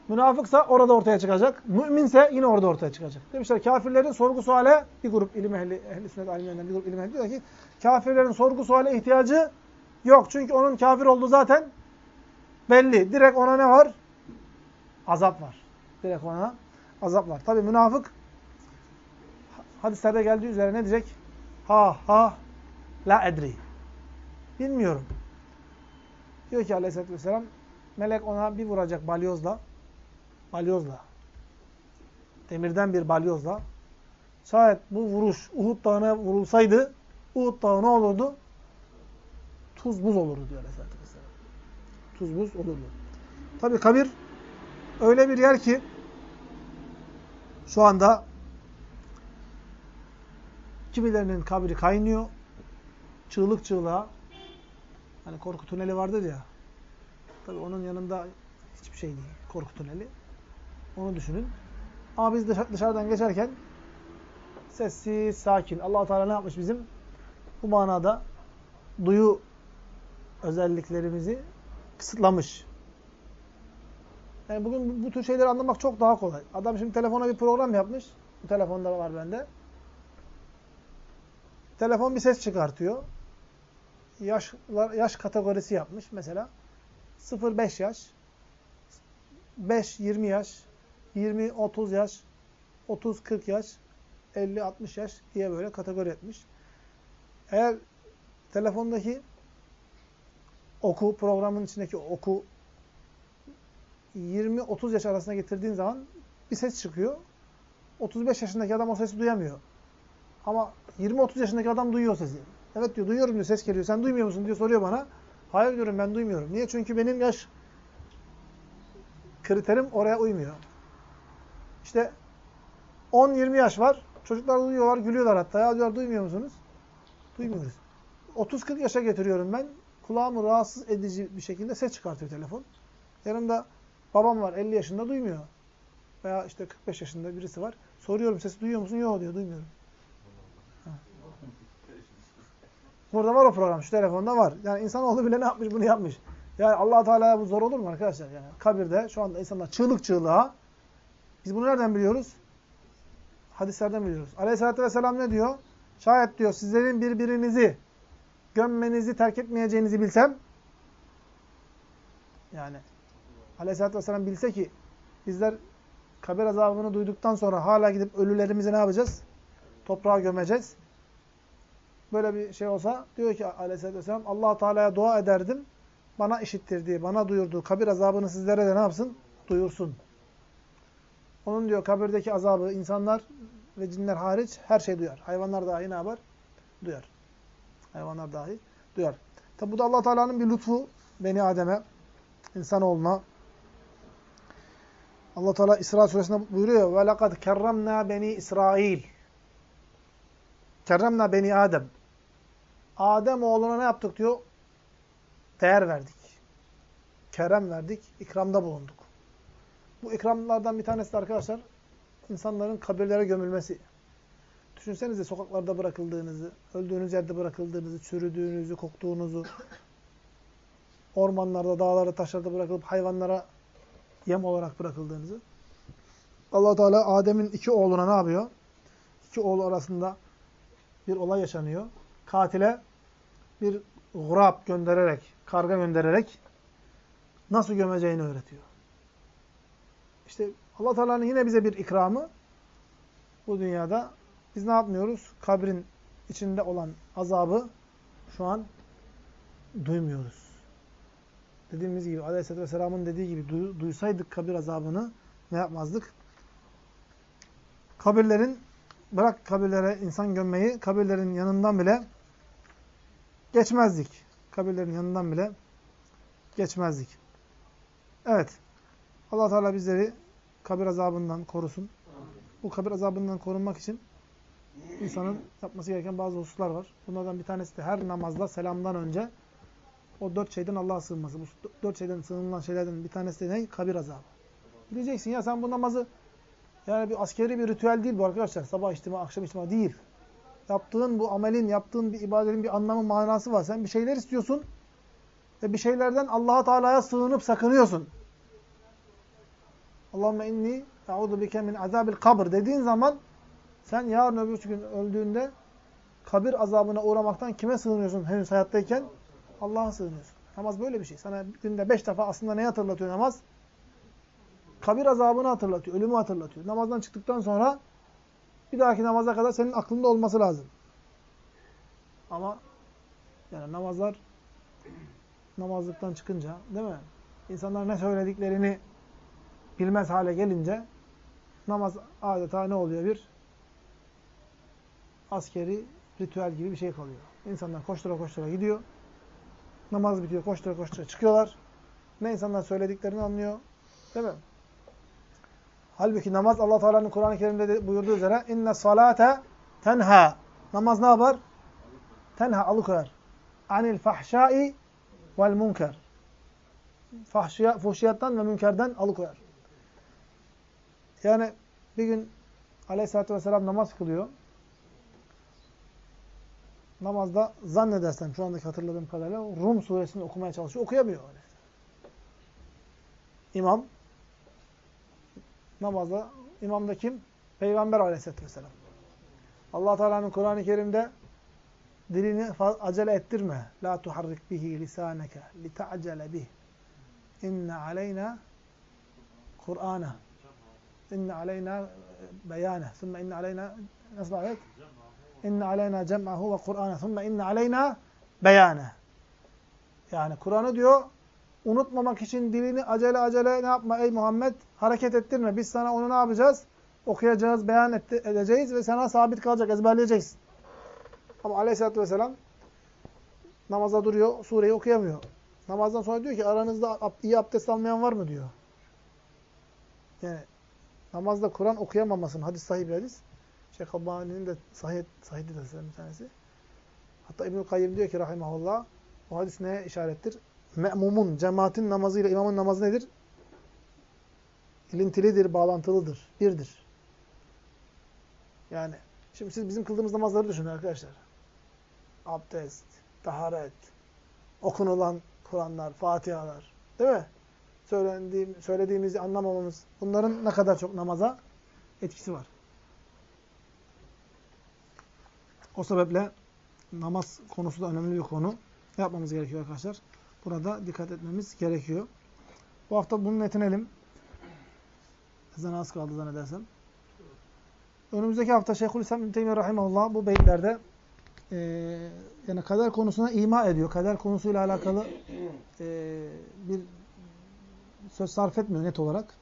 Münafıksa orada ortaya çıkacak. Müminse yine orada ortaya çıkacak. Demişler kafirlerin sorgu suale bir grup ilim ehli, ehli sünnet alimlerinden bir grup ilim ehli diyor ki kafirlerin sorgu suale ihtiyacı yok. Çünkü onun kafir olduğu zaten belli. Direkt ona ne var? Azap var. Direkt ona azap var. Tabi münafık hadislerde geldiği üzere ne diyecek? Ha ha la edri. Bilmiyorum. Diyor ki aleyhissalatü vesselam melek ona bir vuracak balyozla. Balyozla. Demirden bir balyozla. Şayet bu vuruş Uhud dağına vurulsaydı Uhud dağı ne olurdu? Tuz buz olurdu diyor aleyhissalatü vesselam. Tuz buz olurdu. Tabi kabir öyle bir yer ki şu anda kimilerinin kabri kaynıyor. Çığlık çığlığa. Hani korku tüneli vardır ya. Tabi onun yanında hiçbir şey değil. Korku tüneli. Onu düşünün. Ama biz dışarıdan geçerken sessiz, sakin. allah Teala ne yapmış bizim? Bu manada duyu özelliklerimizi kısıtlamış. Yani bugün bu tür şeyleri anlamak çok daha kolay. Adam şimdi telefona bir program yapmış. Bu telefonda var bende. Telefon bir ses çıkartıyor. Yaşlar, yaş kategorisi yapmış mesela. 0-5 yaş, 5-20 yaş, 20-30 yaş, 30-40 yaş, 50-60 yaş diye böyle kategori etmiş. Eğer telefondaki oku, programın içindeki oku 20-30 yaş arasına getirdiğin zaman bir ses çıkıyor. 35 yaşındaki adam o sesi duyamıyor. Ama 20-30 yaşındaki adam duyuyor sesi. Evet diyor, duyuyorum diyor, ses geliyor. Sen duymuyor musun diyor, soruyor bana. Hayır diyorum, ben duymuyorum. Niye? Çünkü benim yaş kriterim oraya uymuyor. İşte 10-20 yaş var. Çocuklar duyuyorlar, gülüyorlar hatta. Ya diyorlar, duymuyor musunuz? Duymuyoruz. 30-40 yaşa getiriyorum ben. Kulağımı rahatsız edici bir şekilde ses çıkartıyor telefon. Yanımda babam var 50 yaşında duymuyor. Veya işte 45 yaşında birisi var. Soruyorum sesi duyuyor musun? Yok diyor duymuyorum. Ha. Burada var o program. Şu telefonda var. Yani insanoğlu bile ne yapmış? Bunu yapmış. Yani allah Teala'ya bu zor olur mu arkadaşlar? Yani kabirde şu anda insanlar çığlık çığlığa. Biz bunu nereden biliyoruz? Hadislerden biliyoruz. Aleyhisselatü Vesselam ne diyor? Şayet diyor sizlerin birbirinizi gömmenizi terk etmeyeceğinizi bilsem yani Aleyhisselatü Vesselam bilse ki bizler kabir azabını duyduktan sonra hala gidip ölülerimizi ne yapacağız? Toprağa gömeceğiz Böyle bir şey olsa diyor ki Aleyhisselatü Vesselam allah Teala'ya dua ederdim. Bana işittirdiği, bana duyurduğu kabir azabını sizlere de ne yapsın? Duyursun. Onun diyor kabirdeki azabı insanlar ve cinler hariç her şey duyar. Hayvanlar dahi ne yapar? Duyar. Hayvanlar dahi duyar. Tabi bu da allah Teala'nın bir lütfu Beni Adem'e, insanoğluna. allah Teala İsra suresinde buyuruyor. وَلَقَدْ كَرَّمْنَا beni İsrail. Kerremna beni Adem. Adem oğluna ne yaptık diyor? Değer verdik. Kerem verdik, ikramda bulunduk. Bu ikramlardan bir tanesi de arkadaşlar, insanların kabirlere gömülmesi. Düşünsenize sokaklarda bırakıldığınızı, öldüğünüz yerde bırakıldığınızı, çürüdüğünüzü, koktuğunuzu, ormanlarda, dağlarda, taşlarda bırakılıp hayvanlara yem olarak bırakıldığınızı. allah Teala Adem'in iki oğluna ne yapıyor? İki oğlu arasında bir olay yaşanıyor. Katile bir gurab göndererek, karga göndererek nasıl gömeceğini öğretiyor. İşte allah Teala'nın yine bize bir ikramı bu dünyada biz ne yapmıyoruz? Kabrin içinde olan azabı şu an duymuyoruz. Dediğimiz gibi Aleyhisselatü Vesselam'ın dediği gibi duy, duysaydık kabir azabını ne yapmazdık? Kabirlerin bırak kabirlere insan gömmeyi kabirlerin yanından bile geçmezdik. Kabirlerin yanından bile geçmezdik. Evet. Allah Teala bizleri kabir azabından korusun. Bu kabir azabından korunmak için insanın yapması gereken bazı hususlar var. Bunlardan bir tanesi de her namazda selamdan önce o dört şeyden Allah'a sığınması. Bu dört şeyden sığınılan şeylerden bir tanesi de ne? Kabir azabı. Diyeceksin ya sen bu namazı Yani bir askeri bir ritüel değil bu arkadaşlar. Sabah içtima, akşam içtima değil. Yaptığın bu amelin, yaptığın bir ibadetin bir anlamı, manası var. Sen bir şeyler istiyorsun ve bir şeylerden Allah Teala'ya sığınıp sakınıyorsun. Allahümme inni e'udu bike min azabil kabr dediğin zaman sen yarın öbür gün öldüğünde kabir azabına uğramaktan kime sığınıyorsun henüz hayattayken? Allah'a sığınıyorsun. Namaz böyle bir şey. Sana günde beş defa aslında neyi hatırlatıyor namaz? Kabir azabını hatırlatıyor, ölümü hatırlatıyor. Namazdan çıktıktan sonra bir dahaki namaza kadar senin aklında olması lazım. Ama yani namazlar namazlıktan çıkınca değil mi? İnsanlar ne söylediklerini bilmez hale gelince namaz adeta ne oluyor? Bir askeri ritüel gibi bir şey kalıyor. İnsanlar koştura koştura gidiyor. Namaz bitiyor, koştura koştura çıkıyorlar. Ne insanlar söylediklerini anlıyor. Değil mi? Halbuki namaz Allah Teala'nın Kur'an-ı Kerim'de buyurduğu üzere inne salate tenha. Namaz ne yapar? Tenha alıkoyar. Anil fahşai vel munker. Fahşiya, fuhşiyattan ve münkerden alıkoyar. Yani bir gün Aleyhisselatü Vesselam namaz kılıyor. Namazda zannedersem şu andaki hatırladığım kadarıyla Rum suresini okumaya çalışıyor. Okuyamıyor. İmam namazda imamda kim? Peygamber Aleyhisselatü Vesselam. Allah Teala'nın Kur'an-ı Kerim'de dilini acele ettirme. La tuharrik bihi lisaneke li ta'cele bih. İnne aleyna Kur'ana. İnne aleyna beyane. Sümme inne aleyna nasıl ayet? İnne aleyna cem'ahu ve Kur'ana. Sümme inne aleyna beyane. Yani Kur'an'ı diyor unutmamak için dilini acele acele ne yapma ey Muhammed? Hareket ettirme. Biz sana onu ne yapacağız? Okuyacağız, beyan edeceğiz ve sana sabit kalacak, ezberleyeceksin. Ama aleyhissalatü vesselam namaza duruyor, sureyi okuyamıyor. Namazdan sonra diyor ki aranızda iyi abdest almayan var mı diyor. Yani namazda Kur'an okuyamamasın. Hadis sahih bir hadis. Şeyh Albani'nin de sahih, sahih bir tanesi. Hatta İbnül Kayyim diyor ki rahimahullah o hadis neye işarettir? Me'mumun, cemaatin namazıyla imamın namazı nedir? İlintilidir, bağlantılıdır, birdir. Yani şimdi siz bizim kıldığımız namazları düşünün arkadaşlar. Abdest, taharet, okunulan Kur'anlar, Fatihalar, değil mi? Söylediğim, söylediğimizi anlamamamız, bunların ne kadar çok namaza etkisi var. O sebeple namaz konusu da önemli bir konu. Ne yapmamız gerekiyor arkadaşlar? Burada dikkat etmemiz gerekiyor. Bu hafta bunu yetinelim. Ezan az kaldı zannedersem. Önümüzdeki hafta Şeyhülislam İbn Teymiyye Rahimahullah bu beyitlerde e, yani kader konusuna ima ediyor. Kader konusuyla alakalı e, bir söz sarf etmiyor net olarak.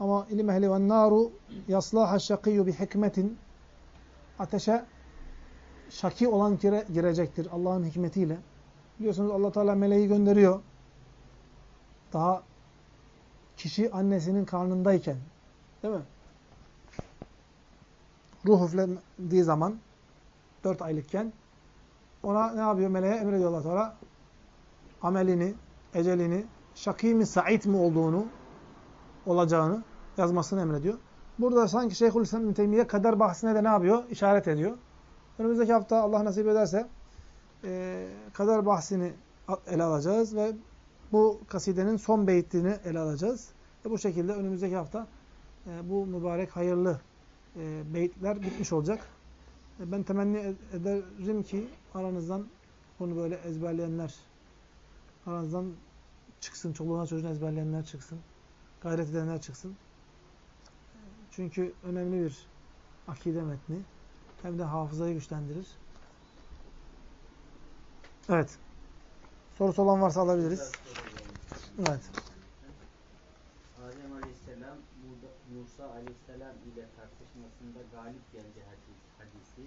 Ama ilim ehli ve naru yaslaha şakiyyu bi hikmetin ateşe şaki olan gire, girecektir Allah'ın hikmetiyle. Biliyorsunuz Allah Teala meleği gönderiyor. Daha kişi annesinin karnındayken değil mi? Ruh üflendiği zaman dört aylıkken ona ne yapıyor meleğe? Emrediyor Allah Teala. Amelini, ecelini, şakî mi, sa'id mi olduğunu, olacağını yazmasını emrediyor. Burada sanki Şeyhülislam İbn Teymiye kader bahsine de ne yapıyor? İşaret ediyor. Önümüzdeki hafta Allah nasip ederse e, kader bahsini ele alacağız ve bu kasidenin son beytini ele alacağız. Ve bu şekilde önümüzdeki hafta e, bu mübarek hayırlı e, beytler bitmiş olacak. E, ben temenni ederim ki aranızdan bunu böyle ezberleyenler, aranızdan çıksın, çoluğuna çocuğuna ezberleyenler çıksın, gayret edenler çıksın. Çünkü önemli bir akide metni. Hem de hafızayı güçlendirir. Evet. Sorusu olan varsa alabiliriz. Evet. Adem Aleyhisselam Musa Aleyhisselam ile tartışmasında galip geldi hadis, hadisi.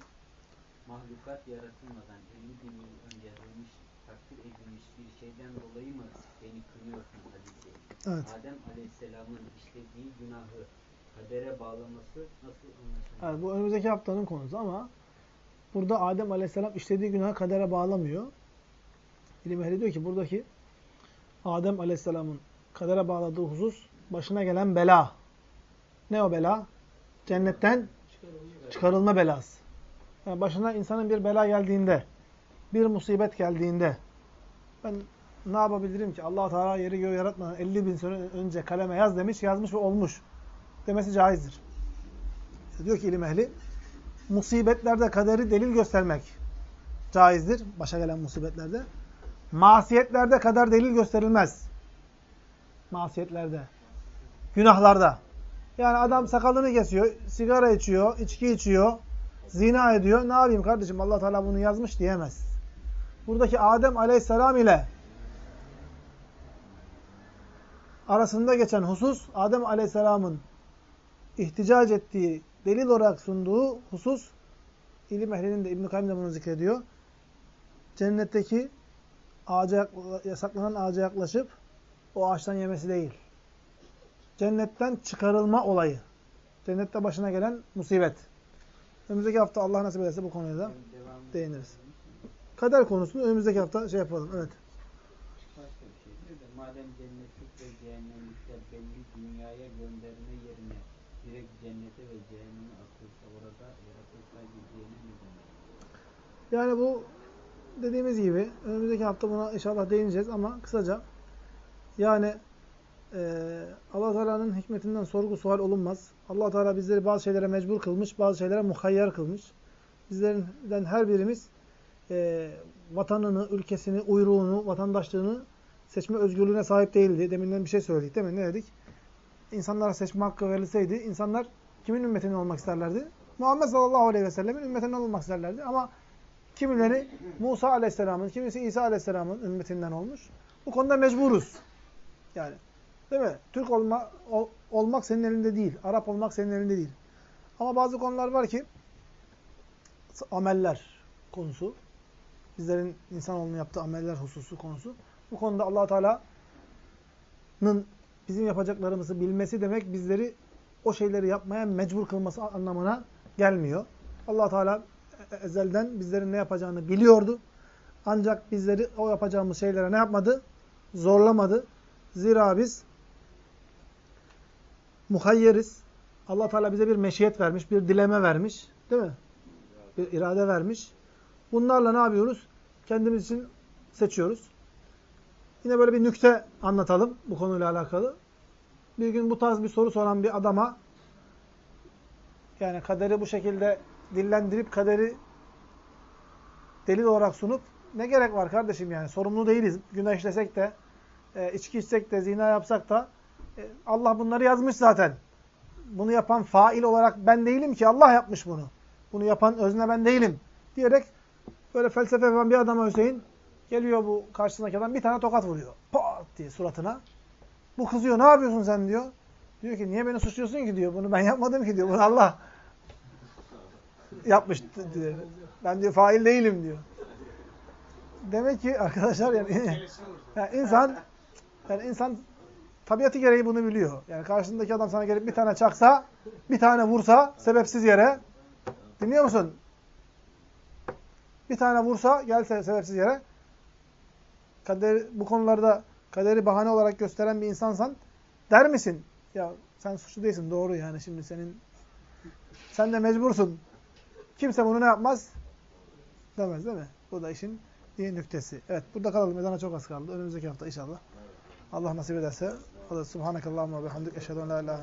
Mahlukat yaratılmadan 50 bin yıl önce yazılmış, takdir edilmiş bir şeyden dolayı mı beni kınıyorsun hadisi? Evet. Adem Aleyhisselam'ın işlediği günahı kadere bağlaması nasıl anlaşılır? Evet, bu önümüzdeki haftanın konusu ama burada Adem Aleyhisselam işlediği günahı kadere bağlamıyor. İlim ehli diyor ki buradaki Adem Aleyhisselam'ın kadere bağladığı husus başına gelen bela. Ne o bela? Cennetten çıkarılma belası. Yani başına insanın bir bela geldiğinde, bir musibet geldiğinde ben ne yapabilirim ki? allah Teala yeri göğü yaratmadan 50 bin sene önce kaleme yaz demiş, yazmış ve olmuş demesi caizdir. Diyor ki ilim ehli, musibetlerde kaderi delil göstermek caizdir. Başa gelen musibetlerde. Masiyetlerde kader delil gösterilmez. Masiyetlerde. Günahlarda. Yani adam sakalını kesiyor, sigara içiyor, içki içiyor, zina ediyor. Ne yapayım kardeşim allah Teala bunu yazmış diyemez. Buradaki Adem aleyhisselam ile arasında geçen husus Adem aleyhisselamın ihticac ettiği, delil olarak sunduğu husus ilim ehlinin de İbn-i Kayyum da bunu zikrediyor. Cennetteki ağaca, yasaklanan ağaca yaklaşıp o ağaçtan yemesi değil. Cennetten çıkarılma olayı. Cennette başına gelen musibet. Önümüzdeki hafta Allah nasip ederse bu konuya da Devamlı değiniriz. Kader konusunu önümüzdeki hafta şey yapalım. Evet. Başka bir şey da madem cennetlik ve cehennemlikler belli dünyaya gönderme yerine direkt cennete ve cehenneme atılsa orada yaratılsaydı diyene ne demek? Yani bu dediğimiz gibi önümüzdeki hafta buna inşallah değineceğiz ama kısaca yani eee allah Teala'nın hikmetinden sorgu sual olunmaz. allah Teala bizleri bazı şeylere mecbur kılmış, bazı şeylere muhayyer kılmış. Bizlerden her birimiz eee, vatanını, ülkesini, uyruğunu, vatandaşlığını seçme özgürlüğüne sahip değildi. Deminden bir şey söyledik değil mi? Ne dedik? İnsanlara seçme hakkı verilseydi insanlar kimin ümmetinin olmak isterlerdi? Muhammed sallallahu aleyhi ve sellemin ümmetinden olmak isterlerdi. Ama kimileri Musa aleyhisselamın, kimisi İsa aleyhisselamın ümmetinden olmuş. Bu konuda mecburuz. Yani değil mi? Türk olma, ol- olmak senin elinde değil. Arap olmak senin elinde değil. Ama bazı konular var ki ameller konusu. Bizlerin insanoğlunun yaptığı ameller hususu konusu. Bu konuda allah Teala'nın bizim yapacaklarımızı bilmesi demek bizleri o şeyleri yapmaya mecbur kılması anlamına gelmiyor. allah Teala ezelden bizlerin ne yapacağını biliyordu. Ancak bizleri o yapacağımız şeylere ne yapmadı? Zorlamadı. Zira biz muhayyeriz. allah Teala bize bir meşiyet vermiş, bir dileme vermiş. Değil mi? Bir irade vermiş. Bunlarla ne yapıyoruz? Kendimiz için seçiyoruz. Yine böyle bir nükte anlatalım bu konuyla alakalı. Bir gün bu tarz bir soru soran bir adama yani kaderi bu şekilde dillendirip kaderi delil olarak sunup ne gerek var kardeşim yani sorumlu değiliz. Günah işlesek de, e, içki içsek de, zina yapsak da e, Allah bunları yazmış zaten. Bunu yapan fail olarak ben değilim ki Allah yapmış bunu. Bunu yapan özne ben değilim diyerek böyle felsefe yapan bir adama Hüseyin geliyor bu karşısındaki adam bir tane tokat vuruyor. Pat diye suratına. Bu kızıyor ne yapıyorsun sen diyor. Diyor ki niye beni suçluyorsun ki diyor. Bunu ben yapmadım ki diyor. Bunu Allah yapmış diyor. Ben diyor fail değilim diyor. Demek ki arkadaşlar yani, yani insan yani insan tabiatı gereği bunu biliyor. Yani karşısındaki adam sana gelip bir tane çaksa, bir tane vursa sebepsiz yere dinliyor musun? Bir tane vursa gelse sebepsiz yere kader, bu konularda kaderi bahane olarak gösteren bir insansan der misin? Ya sen suçlu değilsin doğru yani şimdi senin sen de mecbursun. Kimse bunu ne yapmaz? Demez değil mi? Bu da işin iyi nüktesi. Evet burada kalalım. Ezana çok az kaldı. Önümüzdeki hafta inşallah. Allah nasip ederse. Subhanakallahumma ve hamdik. Eşhedü en la ilahe.